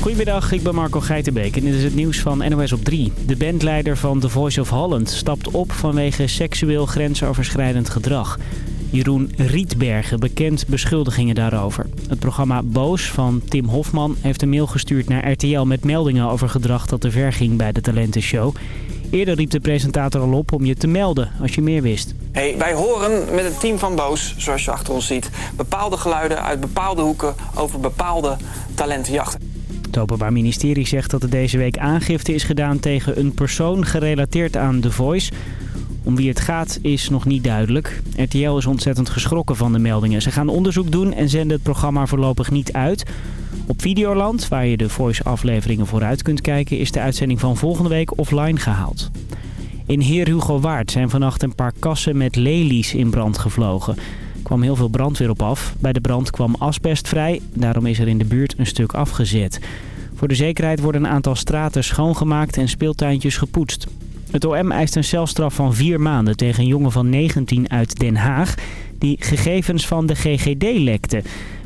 Goedemiddag, ik ben Marco Geitenbeek en dit is het nieuws van NOS op 3. De bandleider van The Voice of Holland stapt op vanwege seksueel grensoverschrijdend gedrag. Jeroen Rietbergen bekend beschuldigingen daarover. Het programma Boos van Tim Hofman heeft een mail gestuurd naar RTL met meldingen over gedrag dat te ver ging bij de talentenshow. Eerder riep de presentator al op om je te melden als je meer wist. Hey, wij horen met het team van Boos, zoals je achter ons ziet, bepaalde geluiden uit bepaalde hoeken over bepaalde talentenjachten. Het Openbaar Ministerie zegt dat er deze week aangifte is gedaan tegen een persoon gerelateerd aan The Voice. Om wie het gaat is nog niet duidelijk. RTL is ontzettend geschrokken van de meldingen. Ze gaan onderzoek doen en zenden het programma voorlopig niet uit. Op Videoland, waar je de Voice-afleveringen vooruit kunt kijken... is de uitzending van volgende week offline gehaald. In Heer Hugo Waard zijn vannacht een paar kassen met lelies in brand gevlogen. Kwam heel veel brandweer op af. Bij de brand kwam asbest vrij. Daarom is er in de buurt een stuk afgezet. Voor de zekerheid worden een aantal straten schoongemaakt en speeltuintjes gepoetst. Het OM eist een celstraf van vier maanden tegen een jongen van 19 uit Den Haag... die gegevens van de GGD lekte.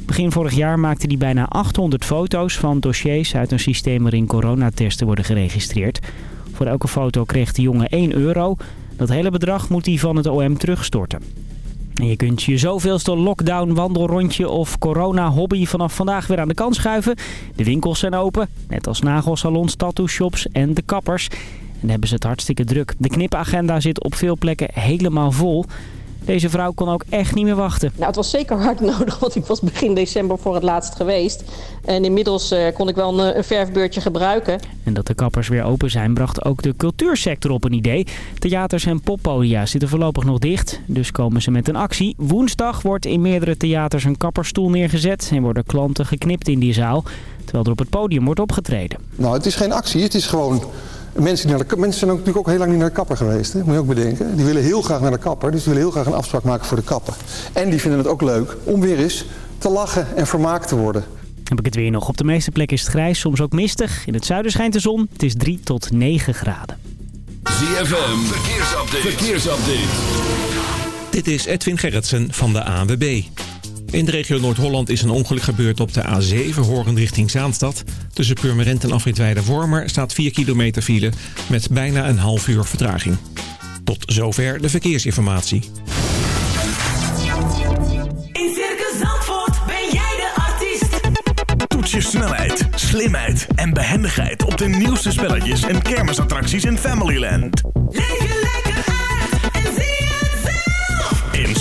Begin vorig jaar maakte hij bijna 800 foto's van dossiers uit een systeem waarin coronatesten worden geregistreerd. Voor elke foto kreeg de jongen 1 euro. Dat hele bedrag moet hij van het OM terugstorten. En je kunt je zoveelste lockdown, wandelrondje of corona-hobby vanaf vandaag weer aan de kant schuiven. De winkels zijn open, net als nagelsalons, tattoo-shops en de kappers. En hebben ze het hartstikke druk. De knipagenda zit op veel plekken helemaal vol. Deze vrouw kon ook echt niet meer wachten. Nou, het was zeker hard nodig, want ik was begin december voor het laatst geweest. En inmiddels uh, kon ik wel een, een, verfbeurtje gebruiken. En dat de kappers weer open zijn, bracht ook de cultuursector op een idee. Theaters en poppodia zitten voorlopig nog dicht, dus komen ze met een actie. Woensdag wordt in meerdere theaters een kapperstoel neergezet en worden klanten geknipt in die zaal. Terwijl er op het podium wordt opgetreden. Nou, het is geen actie, het is gewoon Mensen, die naar de, mensen zijn ook, natuurlijk ook heel lang niet naar de kapper geweest. Hè? Moet je ook bedenken. Die willen heel graag naar de kapper. Dus die willen heel graag een afspraak maken voor de kapper. En die vinden het ook leuk om weer eens te lachen en vermaakt te worden. Heb ik het weer nog. Op de meeste plekken is het grijs, soms ook mistig. In het zuiden schijnt de zon. Het is 3 tot 9 graden. ZFM, verkeersupdate. verkeersupdate. Dit is Edwin Gerritsen van de ANWB. In de regio Noord-Holland is een ongeluk gebeurd op de A7 horend richting Zaanstad. Tussen Purmerend en Afritweide Wormer staat 4 kilometer file met bijna een half uur vertraging. Tot zover de verkeersinformatie. In Circus Zandvoort ben jij de artiest. Toets je snelheid, slimheid en behendigheid op de nieuwste spelletjes en kermisattracties in Familyland. Leef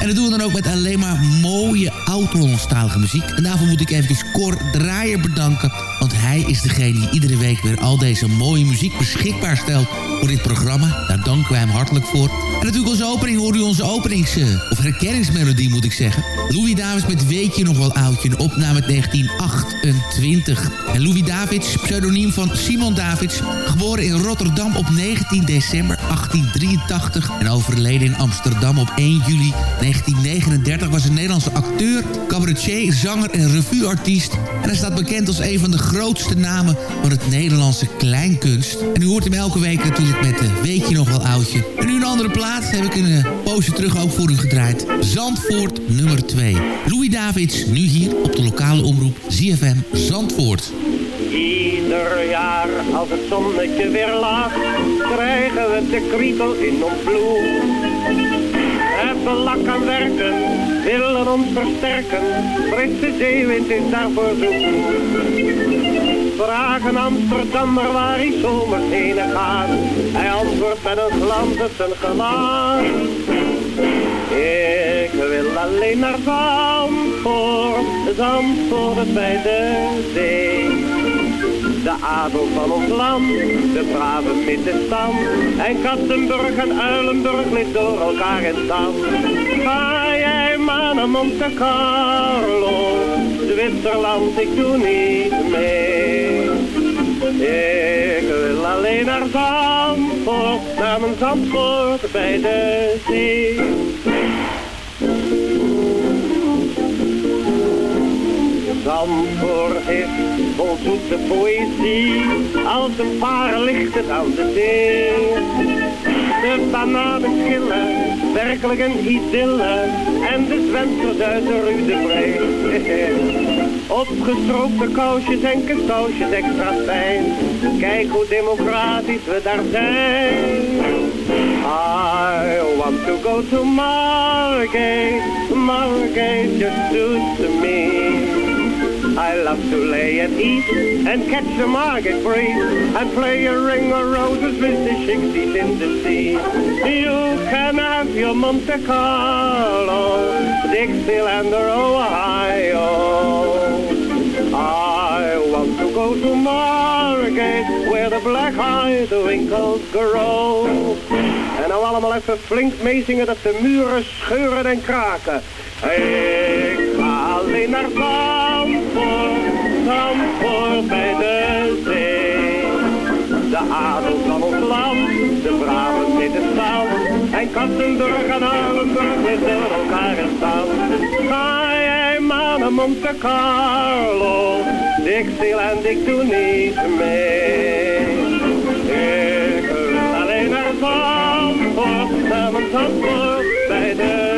En dat doen we dan ook met alleen maar mooie oud-Hollandstalige muziek. En daarvoor moet ik even Cor Draaier bedanken, want hij is degene die iedere week weer al deze mooie muziek beschikbaar stelt voor dit programma. Daar danken wij hem hartelijk voor. En natuurlijk als opening hoorde u onze openings- eh, of herkenningsmelodie moet ik zeggen. Louis Davids met Weet je nog wel oudje, een opname uit 1928. En Louis Davids, pseudoniem van Simon Davids, geboren in Rotterdam op 19 december 1883 en overleden in Amsterdam op 1 juli 1939 was een Nederlandse acteur, cabaretier, zanger en revueartiest. En hij staat bekend als een van de grootste namen van het Nederlandse kleinkunst. En u hoort hem elke week natuurlijk met de Weet je nog wel oudje. En nu een andere plaats heb ik een eh, poosje terug ook voor u gedraaid. Zandvoort nummer 2. Louis Davids, nu hier op de lokale omroep ZFM Zandvoort. Ieder jaar als het zonnetje weer lacht, krijgen we de kriebel in ons bloed. Hebben lak aan werken, willen ons versterken. Frisse zeewind is daarvoor zoek. Vragen Amsterdammer waar hij zomers heen gaat. Hij antwoordt met een glans op zijn gelaat. Ik wil alleen naar Zandvoort, Zandvoort bij de zee. De adel van ons land, de brave middenstand. En Kattenburg en Uilenburg ligt door elkaar in stand. Ga jij maar naar Monte Carlo, Zwitserland, ik doe niet mee. Ik wil alleen naar Zandvoort, naar mijn Zandvoort bij de zee. Zandvoort is vol zoete poëzie, als een paar lichten aan de zee. De bananenschillen, werkelijk een idylle, en de zwemsters uit de Rue de Bree. Opgestroopte kousjes en katoosjes extra fijn, kijk hoe democratisch we daar zijn. I want to go to Margate, Margate just suits me. I love to lay at ease and catch the market breeze and play a ring of roses with the shixties in the sea. You can have your Monte Carlo, Dixieland or Ohio. I want to go to Margate where the black-eyed winkels grow. En nou allemaal even flink meezingen dat de muren scheuren en kraken. Ik ga alleen naar Zandvoort bij de zee. De adel van ons land, de brave middenstand. En Kattenburg en Alenburg liggen elkaar in stand. Ga jij maar naar Monte Carlo, Dixieland, ik doe niet mee. Ik wil alleen naar Zandvoort, naar Zandvoort bij de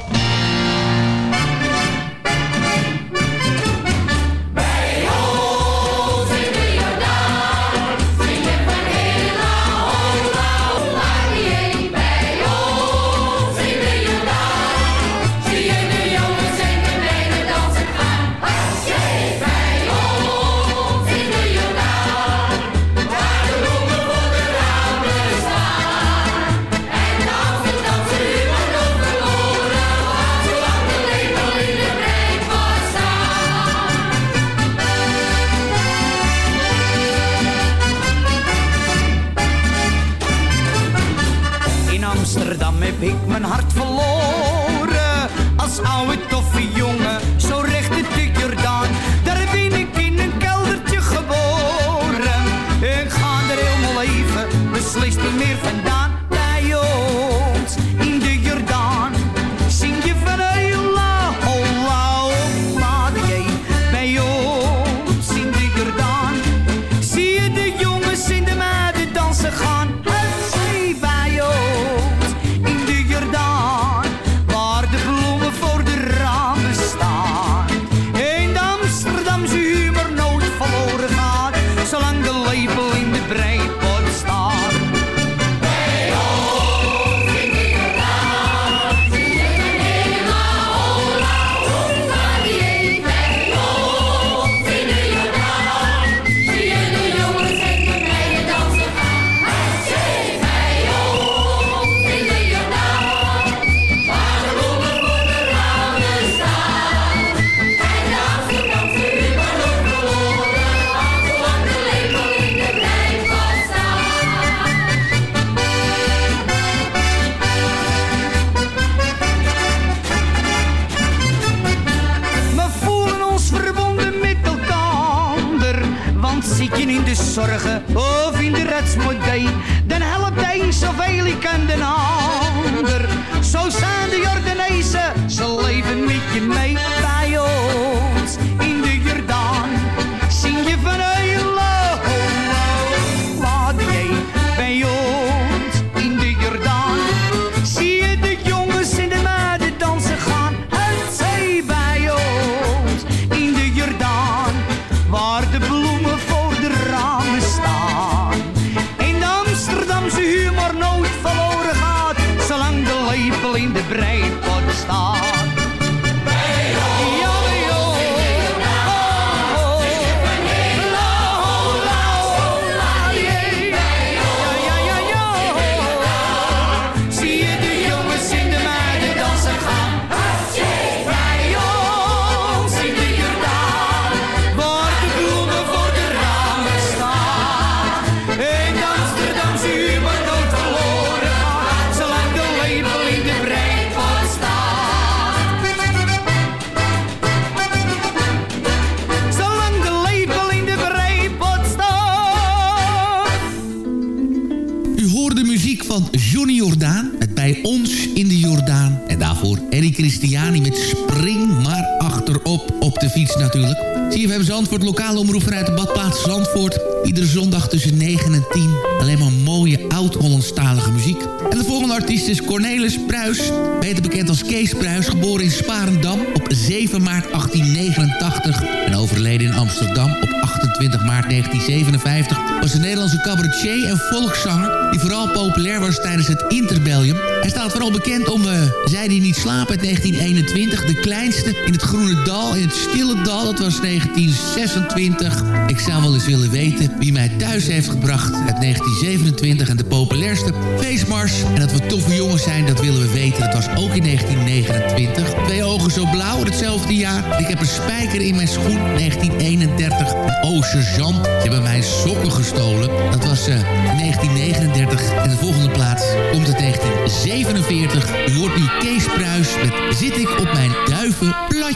Eddie Christiani met Spring maar achterop op de fiets natuurlijk. CFM Zandvoort, lokale omroep vanuit de badplaats Zandvoort. Iedere zondag tussen 9 en 10. Alleen maar mooie oud-Hollandstalige muziek. En de volgende artiest is Cornelis Pruis. Beter bekend als Kees Pruis, geboren in Sparendam op 7 maart 1889. En overleden in Amsterdam op 28 maart 1957. Was een Nederlandse cabaretier en volkszanger... die vooral populair was tijdens het interbellium. Hij staat vooral bekend om uh, Zij die niet slapen uit 1921. De kleinste in het Groene In het Stille Dal. Dat was 1926. Ik zou wel eens willen weten wie mij thuis heeft gebracht uit 1927. En de populairste feestmars. En dat we toffe jongens zijn, dat willen we weten. Dat was ook in 1929. Twee ogen zo blauw, hetzelfde jaar. Ik heb een spijker in mijn schoen, 1931. Oh, sergeant, ze hebben mijn sokken gestolen. Dat was uh, 1939. En de volgende plaats komt het 1947. U hoort nu Kees Pruis met Zit ik op mijn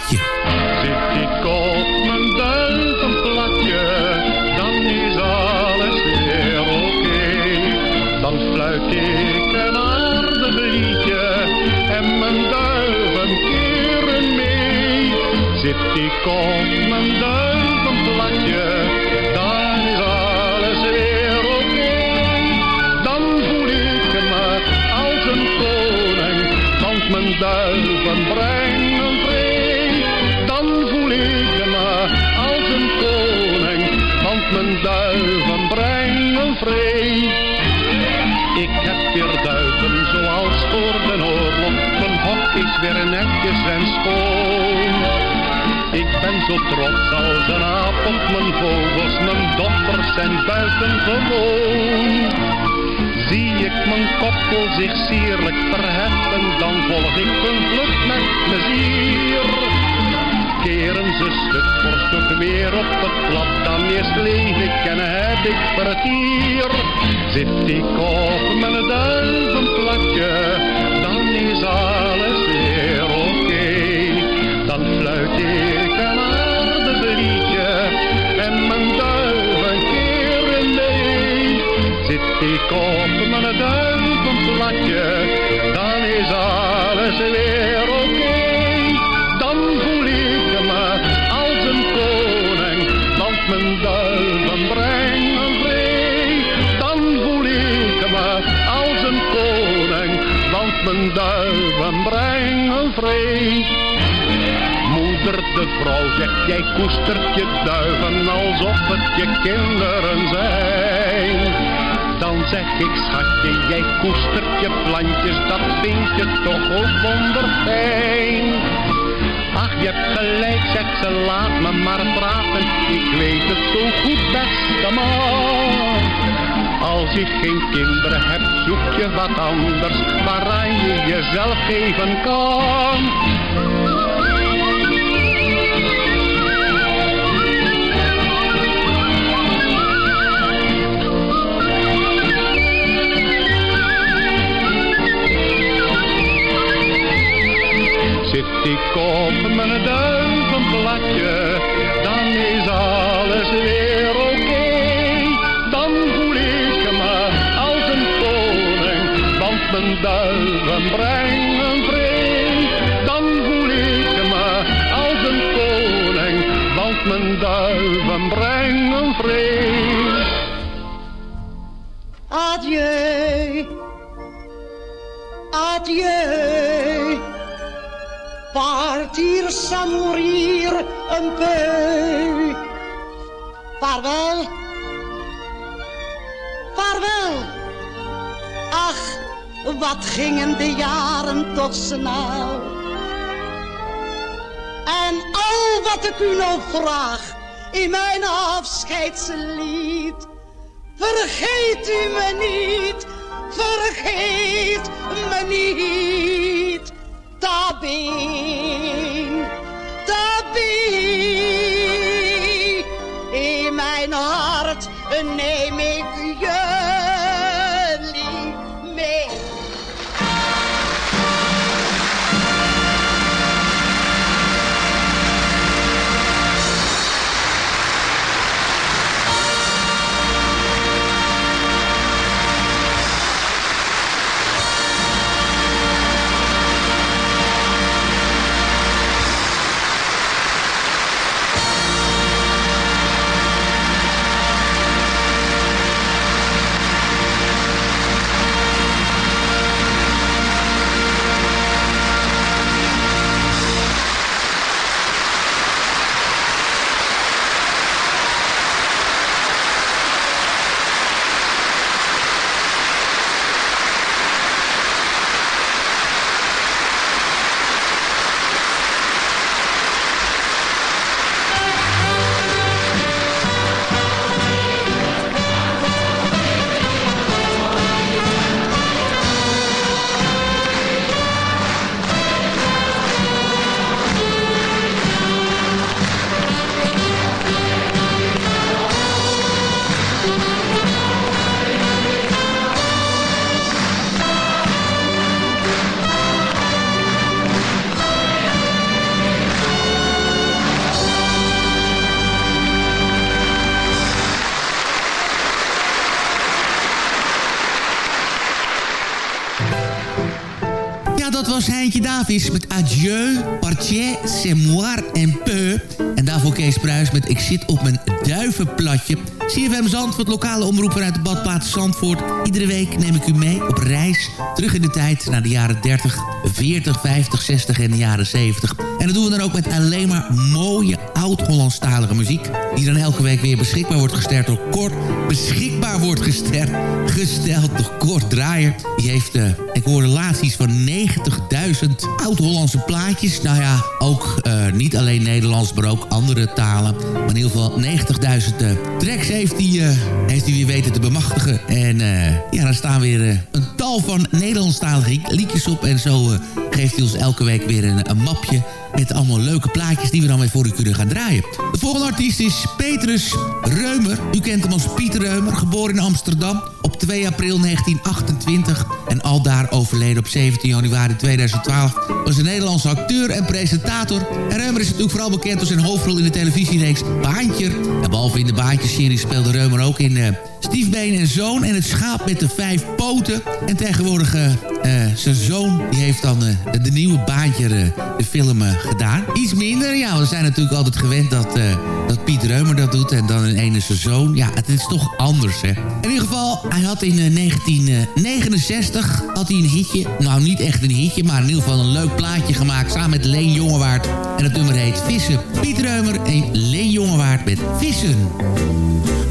Zit ik op mijn duit een dan is alles weer oké. Dan fluit ik een aardig liedje en mijn duiven keren mee. Zit ik op mijn duit een dan is alles weer oké. Dan voel ik me als een koning, want mijn duiven brengen. Me als een koning, want mijn duiven brengen vrede. Ik heb weer duiven zoals voor de oorlog. Mijn hok is weer netjes en schoon. Ik ben zo trots als een aap op mijn vogels. Mijn dochters zijn buitengewoon. Zie ik mijn koppel zich sierlijk verheffen, dan volg ik hun vlucht met plezier. Keren ze stuk voor weer op het plat, dan eerst leef ik en heb ik vertier. Zit ik op mijn duivenplatje, dan is alles weer oké. Dan fluit ik een aardig liedje en mijn duiven keren mee. Zit ik op mijn duivenplatje, dan is alles weer oké. Mijn duiven brengen vrede. Moeder de vrouw zegt, jij koestert je duiven alsof het je kinderen zijn. Dan zeg ik, schatje, jij koestert je plantjes, dat vind je toch ook wonderfijn. Ach, je hebt gelijk, zegt ze, laat me maar praten. Ik weet het zo goed, beste man. Als je geen kinderen hebt, zoek je wat anders, waaraan je jezelf geven kan. Zit ik op mijn duivenplatje, dan is alles weer mijn duiven brengen vrede. Dan voel ik me als een koning, want mijn duiven brengen vrede. Adieu, adieu. Partir sans mourir un peu. Vaarwel, vaarwel. Ach, wat gingen de jaren toch snel. En al wat ik u nou vraag in mijn afscheidslied. Vergeet u me niet, vergeet me niet. Tabin, tabin. In mijn hart neem ik jullie Davis met Adieu, Partier, C'est moi un peu. En daarvoor Kees Pruis met Ik zit op mijn duivenplatje. CFM Zandvoort, lokale omroeper uit de badplaats Zandvoort. Iedere week neem ik u mee op reis terug in de tijd naar de jaren 30, 40, 50, 60 en de jaren 70. En dat doen we dan ook met alleen maar mooie oud-Hollandstalige muziek. Die dan elke week weer beschikbaar wordt gesteld door Kort. Beschikbaar wordt gesteld, gesteld door Kort Draaier. Die heeft, uh, ik hoorde laatst van 90.000 oud-Hollandse plaatjes. Nou ja, ook uh, niet alleen Nederlands, maar ook andere talen. Maar in ieder geval 90.000 uh, tracks heeft hij, heeft hij weer weten te bemachtigen. En ja, daar staan weer een tal van Nederlandstalige liedjes op. En zo geeft hij ons elke week weer een, een mapje met allemaal leuke plaatjes die we dan weer voor u kunnen gaan draaien. De volgende artiest is Petrus Reumer. U kent hem als Pieter Reumer, geboren in Amsterdam op 2 april 1928 en aldaar overleden op 17 januari 2012. Was een Nederlandse acteur en presentator. En Reumer is natuurlijk vooral bekend door zijn hoofdrol in de televisiereeks Baantje. En behalve in de Baantjes-serie speelde Reumer ook in... Uh, Stiefbeen en Zoon en het schaap met de vijf poten. En tegenwoordig uh, zijn zoon, die heeft dan uh, de nieuwe baantje, de film gedaan. Iets minder, ja, we zijn natuurlijk altijd gewend dat, dat Piet Reumer dat doet. En dan een ene zijn zoon. Ja, het is toch anders, hè. In ieder geval, hij had in 1969 had hij een hitje. Nou, niet echt een hitje, maar in ieder geval een leuk plaatje gemaakt... samen met Leen Jongewaard. En het nummer heet Vissen. Piet Reumer en Leen Jongewaard met Vissen.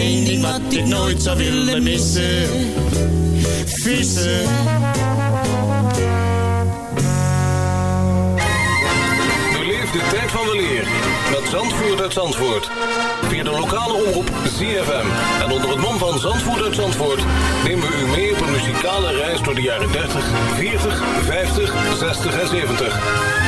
Eén ding wat ik nooit zou willen missen. Vissen. Beleef de tijd van de leer met Zandvoort uit Zandvoort. Via de lokale omroep ZFM. En onder het mom van Zandvoort uit Zandvoort nemen we u mee op een muzikale reis door de jaren 30, 40, 50, 60 en 70.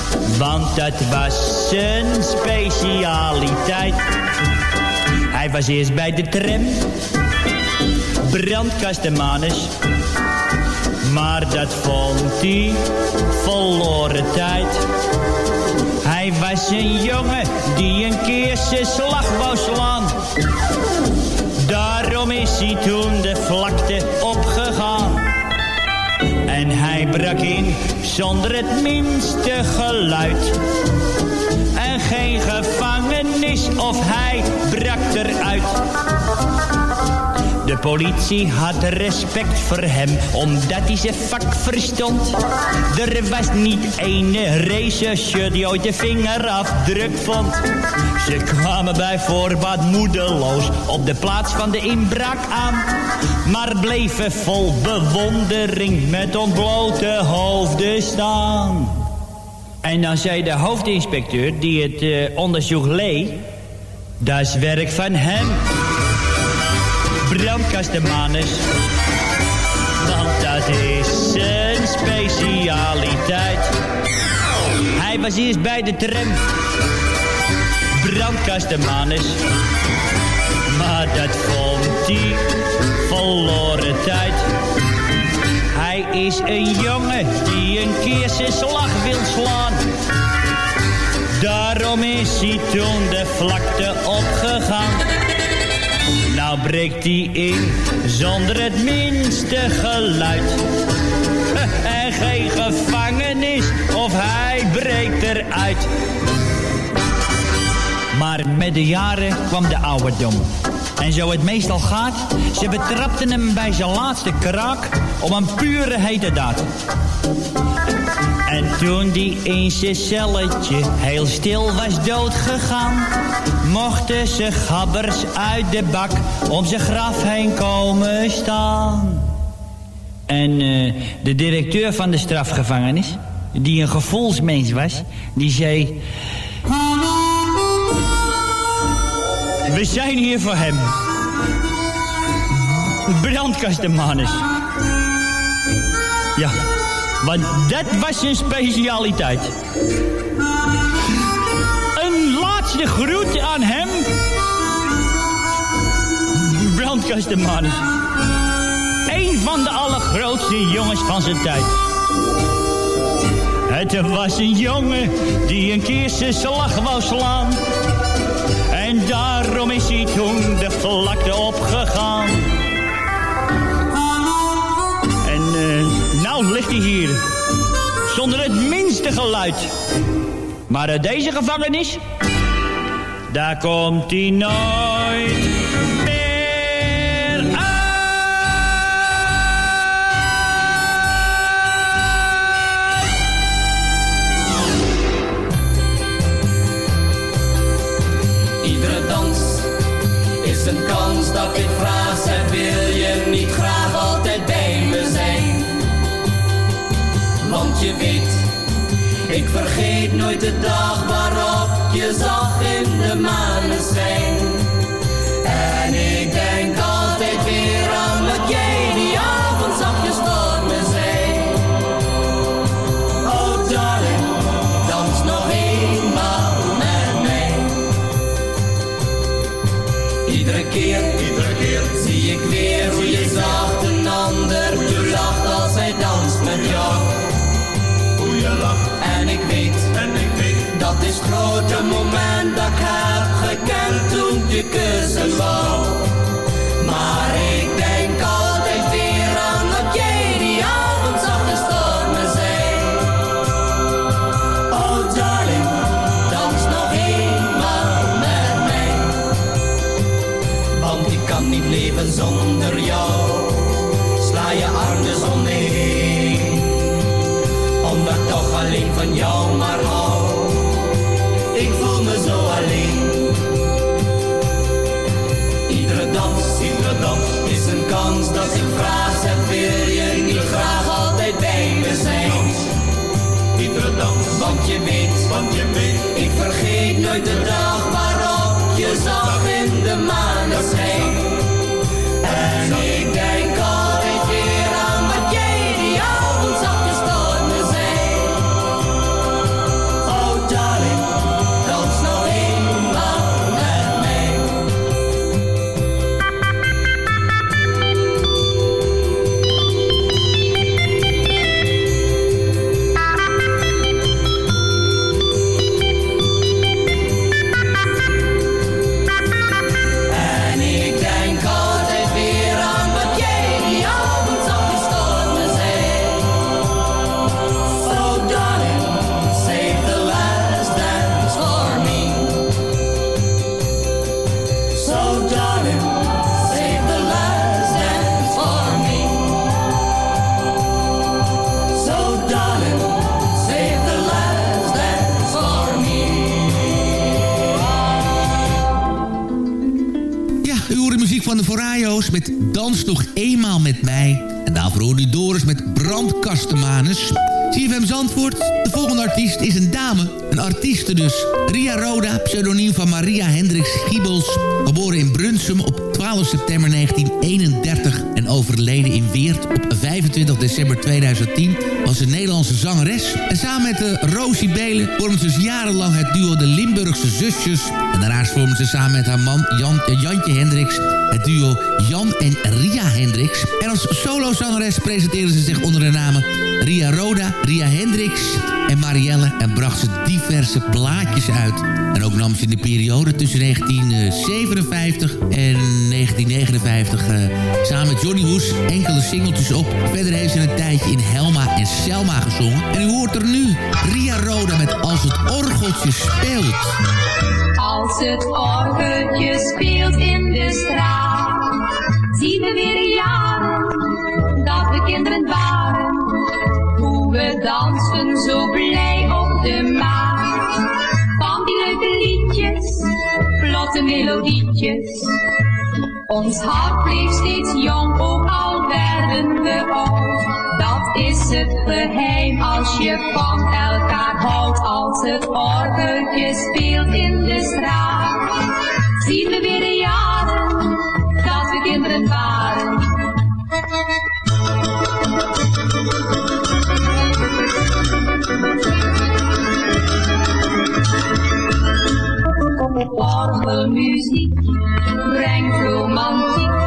Want dat was zijn specialiteit. Hij was eerst bij de tram, brandkastenmanus. Maar dat vond hij verloren tijd. Hij was een jongen die een keer zijn slag wou slaan. Daarom is hij toen de vlakte opgegaan. En hij brak in zonder het minste geluid. En geen gevangenis of hij brak eruit. De politie had respect voor hem, omdat hij zijn vak verstond. Er was niet ene rechercheur die ooit de vingerafdruk vond. Ze kwamen bij voorbaat moedeloos op de plaats van de inbraak aan. Maar bleven vol bewondering met ontblote hoofden staan. En dan zei de hoofdinspecteur die het eh, onderzoek leed... Dat is werk van hem brandkastenmanus. Want dat is zijn specialiteit. Hij was eerst bij de tram. Brandkastenmanus. Maar dat vond hij verloren tijd. Hij is een jongen die een keer zijn slag wil slaan. Daarom is hij toen de vlakte opgegaan. Nou breekt hij in zonder het minste geluid. En geen gevangenis of hij breekt eruit. Maar met de jaren kwam de ouderdom. En zo het meestal gaat, ze betrapten hem bij zijn laatste kraak op een pure hete daad. En toen die in zijn celletje heel stil was doodgegaan, mochten ze gabbers uit de bak om zijn graf heen komen staan. En eh, de directeur van de strafgevangenis, die een gevoelsmens was, die zei... We zijn hier voor hem. Brandkastenmanus. Ja, want dat was zijn specialiteit. Een laatste groet aan hem. Brandkastenmanus. Een van de allergrootste jongens van zijn tijd. Het was een jongen die een keer zijn slag wou slaan. En daarom is hij toen de vlakte opgegaan. En uh, nou ligt hij hier. Zonder het minste geluid. Maar uit deze gevangenis, daar komt hij nooit ik vergeet nooit de dag waarop je zag in de maneschijn. En ik denk dat is het grote moment dat ik heb gekend toen je kussen wou. Maar ik vergeet nooit de de Forajo's met Dans nog eenmaal met mij. En daarvoor hoorde u Doris met Brandkastemanus. CFM Zandvoort, de volgende artiest is een dame. Een artieste dus. Ria Roda, pseudoniem van Maria Hendricks Giebels. Geboren in Brunsum op 12 september 1931 en overleden in Weert op 25 december 2010... was een Nederlandse zangeres. En samen met de Rosie Belen vormden ze jarenlang het duo de Limburgse Zusjes. En daarnaast vormden ze samen met haar man Jan, Jantje Hendricks het duo Jan en Ria Hendricks. En als solozangeres presenteerde ze zich onder de namen Ria Roda, Ria Hendricks en Marielle... en bracht ze diverse plaatjes uit. En ook nam ze in de periode tussen 1957 en 1959... Uh, samen met Johnny Hoes enkele singeltjes op. Verder heeft ze een tijdje in Helma en Selma gezongen. En u hoort er nu Ria Roda met Als het orgeltje speelt. Als het orgeltje speelt in de straat, zien we weer jaren dat we kinderen dansen zo blij op de maat. Van die leuke liedjes, vlotte melodietjes. Ons hart bleef steeds jong, ook al werden we oud. Dat is het geheim als je van elkaar houdt. Als het orgeltje speelt in de straat, zien we weer de jaren dat we kinderen waren. Orgelmuziek brengt romantiek,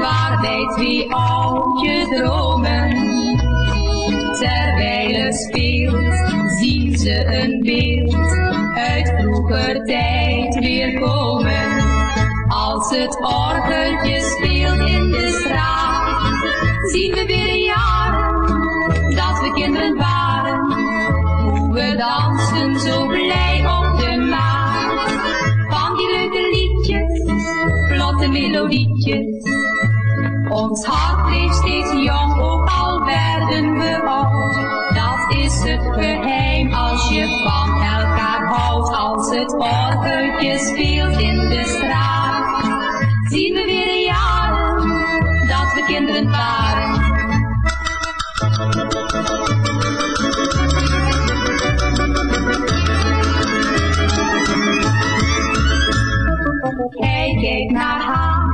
waarbij twee oudjes dromen. Terwijl het speelt, zien ze een beeld uit vroeger tijd weer komen. Als het orgeltje speelt in de straat, zien we weer orgeltje speelt in de straat, zien we weer de jaren dat we kinderen waren. Hij kijkt naar haar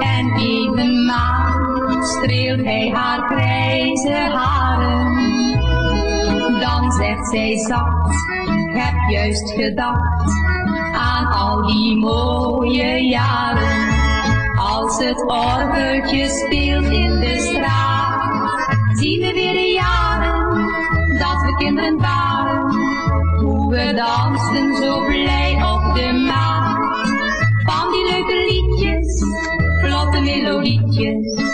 en in maan streelt hij haar grijze haren. Dan zegt zij zacht, heb juist gedacht al die mooie jaren. Als het orgeltje speelt in de straat, zien we weer de jaren dat we kinderen waren. Hoe we dansten zo blij op de maat. Van die leuke liedjes, vlotte melodietjes.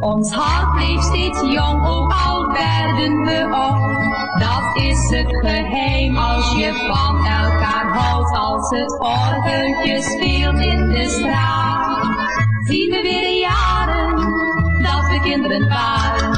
Ons hart bleef steeds jong, ook al werden we oud. Dat is het geheim als je van elkaar houdt. Als het orgeltje speelt in de straat, zien we weer jaren dat we kinderen waren.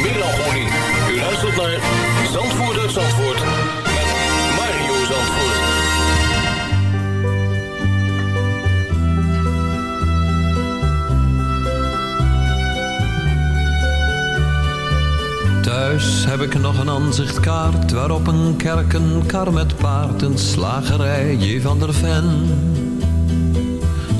melancholie. U luistert naar Zandvoort Zandvoort met Mario Zandvoort. Thuis heb ik nog een aanzichtkaart waarop een kerk, een kar met paard, een slagerij, J. van der Ven.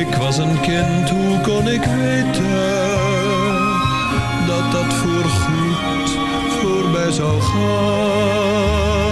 Ik was een kind, hoe kon ik weten dat dat voorgoed voorbij zou gaan?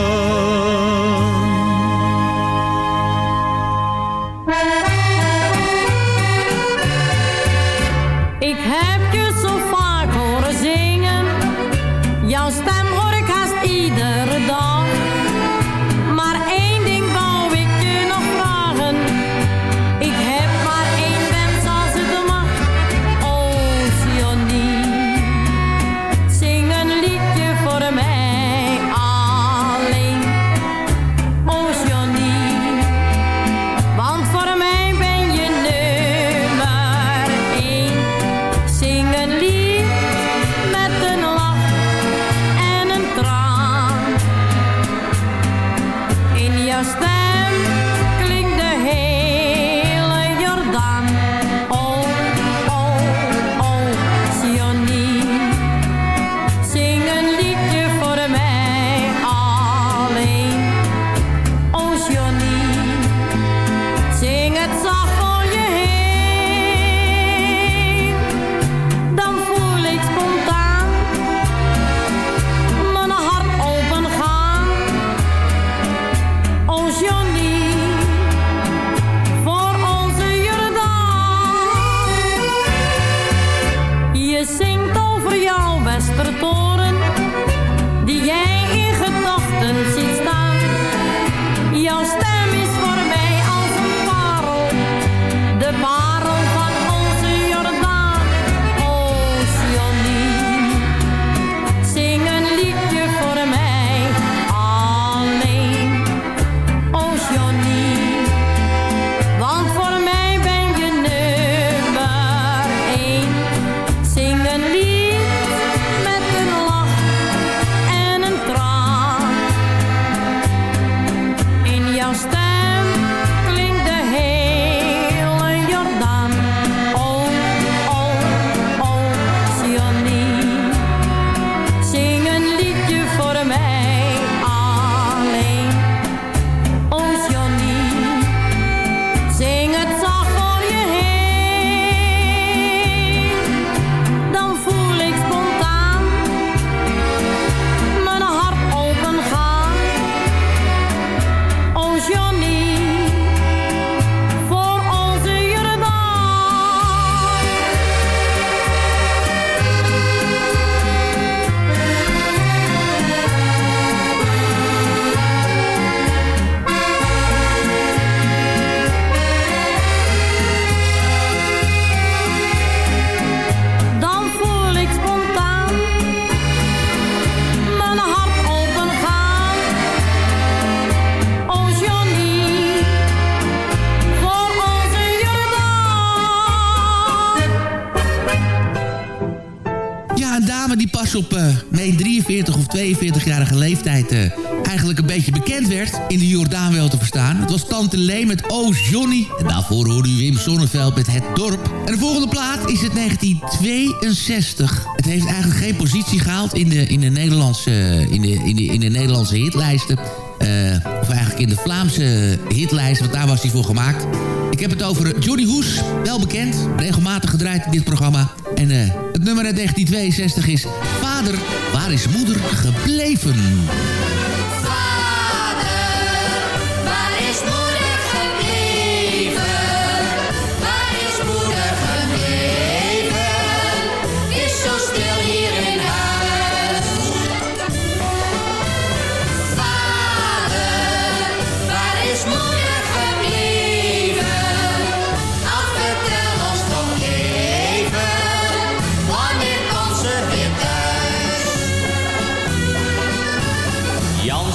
Leeftijd uh, eigenlijk een beetje bekend werd in de Jordaan wel te verstaan. Het was Tante Lee met Oh Johnny. En daarvoor hoorde u Wim Sonneveld met Het Dorp. En de volgende plaat is het 1962. Het heeft eigenlijk geen positie gehaald in de, in de, Nederlandse, in de, in de, in de Nederlandse hitlijsten. Uh, of eigenlijk in de Vlaamse hitlijst, want daar was hij voor gemaakt. Ik heb het over Johnny Hoes, wel bekend, regelmatig gedraaid in dit programma. En uh, het nummer uit 1962 is Vader, waar is moeder gebleven?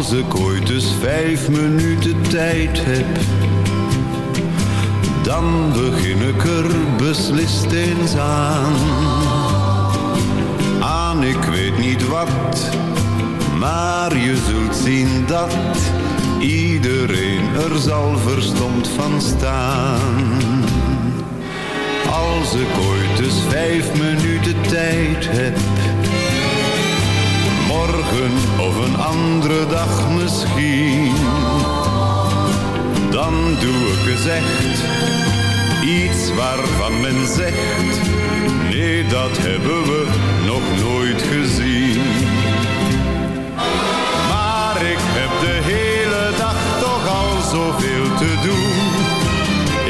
Als ik ooit eens vijf minuten tijd heb, dan begin ik er beslist eens aan. Aan ik weet niet wat, maar je zult zien dat iedereen er zal verstomd van staan. Als ik ooit eens vijf minuten tijd heb morgen of een andere dag misschien. Dan doe ik echt iets waarvan men zegt, nee dat hebben we nog nooit gezien. Maar ik heb de hele dag toch al zoveel te doen.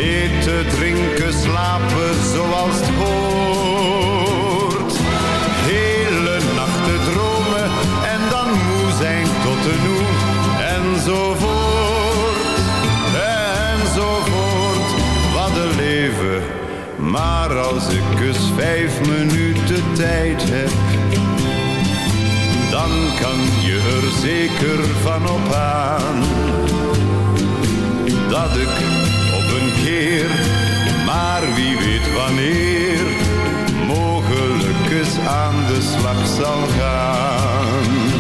Eten, drinken, slapen zoals het hoort. Enzovoort, enzovoort. Wat een leven. Maar als ik eens vijf minuten tijd heb, dan kan je er zeker van op aan. Dat ik op een keer, maar wie weet wanneer, mogelijk eens aan de slag zal gaan.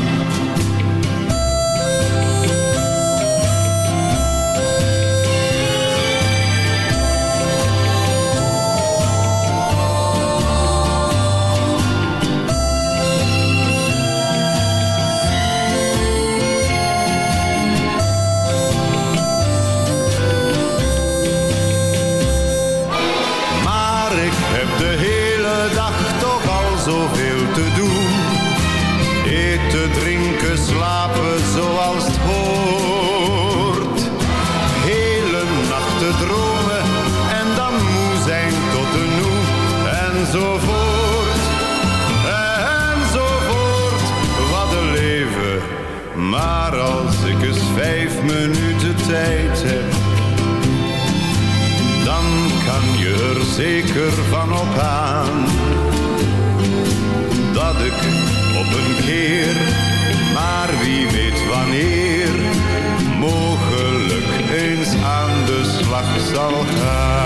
Zoveel te doen. Eten, drinken, slapen zoals het hoort. Hele nachten dromen en dan moe zijn tot de noe. Enzovoort, enzovoort. Wat een leven. Maar als ik eens vijf minuten tijd heb dan kan je er zeker van op aan. Op een keer, maar wie weet wanneer, mogelijk eens aan de slag zal gaan.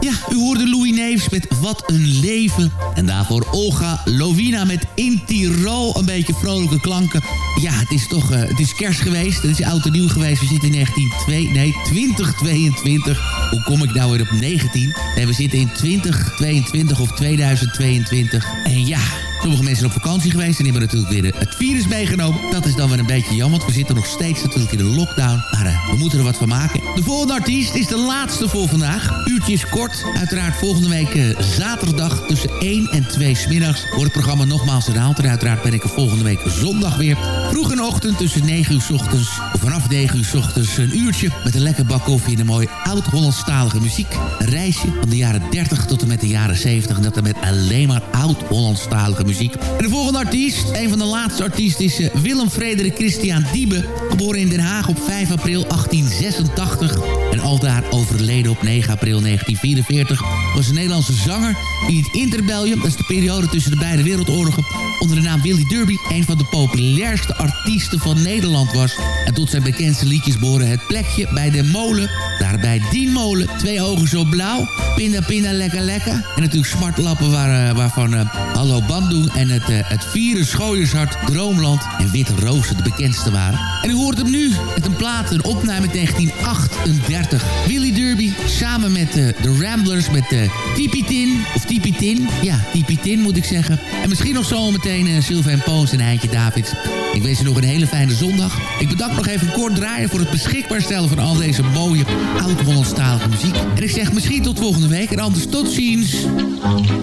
Ja, u hoorde Louis Graves met Wat een Leven. En daarvoor Olga Lovina met In Tirol. Een beetje vrolijke klanken. Ja, het is toch uh, het is kerst geweest. Het is oud en nieuw geweest. We zitten in 1902, nee, 2022. Hoe kom ik nou weer op 19? En we zitten in 2022 of 2022. En ja... Sommige mensen zijn op vakantie geweest en hebben natuurlijk weer het virus meegenomen. Dat is dan weer een beetje jammer, want we zitten nog steeds natuurlijk in de lockdown. Maar uh, we moeten er wat van maken. De volgende artiest is de laatste voor vandaag. Uurtje is kort. Uiteraard volgende week uh, zaterdag tussen 1 en 2 smiddags wordt het programma nogmaals herhaald. En uiteraard ben ik er volgende week zondag weer. Vroeg in de ochtend tussen 9 uur s ochtends. Vanaf 9 uur s ochtends een uurtje met een lekker bak koffie en een mooie oud-Hollandstalige muziek. Een reisje van de jaren 30 tot en met de jaren 70. En dat dan met alleen maar oud-Hollandstalige muziek muziek. En de volgende artiest, een van de laatste artiesten, is uh, Willem Frederik Christian Diebe. Geboren in Den Haag op 5 april 1886. En aldaar overleden op 9 april 1944. Was een Nederlandse zanger die het interbellium, dat is de periode tussen de beide wereldoorlogen, onder de naam Willy Derby, een van de populairste artiesten van Nederland was. En tot zijn bekendste liedjes behoren het plekje bij de molen, daarbij Dienmolen, twee ogen zo blauw, pinda pinda lekker lekker. En natuurlijk smartlappen waar, uh, waarvan uh, Hallo Bandoen en het, uh, het Vieren Schooiershart, Droomland en Witte Rozen de bekendste waren. En u hoort hem nu met een plaat, een opname 1938. Willy Derby samen met de Ramblers met uh, Tipitin, of Tipitin, ja, Tipitin moet ik zeggen. En misschien nog zo meteen uh, Sylvain Poons en Heintje Davids. Ik wens u nog een hele fijne zondag. Ik bedank nog even kort draaien voor het beschikbaar stellen van al deze mooie oud-Hollandstalige muziek. En ik zeg misschien tot volgende week en anders tot ziens.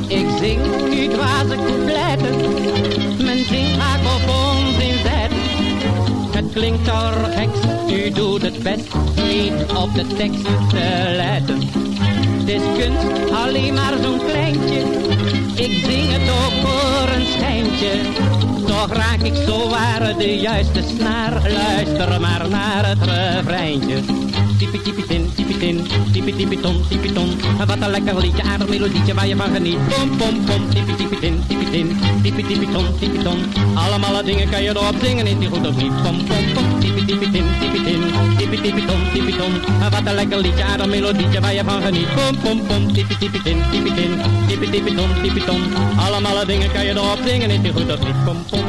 Ik zing nu dwaze coupletten, mijn op onzin zet. Het klinkt al gek, u doet het best niet op de tekst te letten. Het is alleen maar zo'n kleintje, ik zing het ook voor een schijntje. Toch raak ik zo waar de juiste snaar, luister maar naar het refreintje. Tipi tipi tin, tipi tin, tipi tipi. Wat een lekker liedje, aardig melodietje waar je van geniet. Pom pom pom, tipi tipi tin, tipi tin. Allemaal dingen kan je erop zingen, is die goed of niet? Pom pom pom, tipi tipi tin, tipi tin, tipi. Wat een lekker liedje, aardig melodietje waar je van geniet. Pom pom pom, tipi tipi tin, tipi tin, tipi. Allemaal dingen kan je erop zingen, is die goed of niet? Pom pom.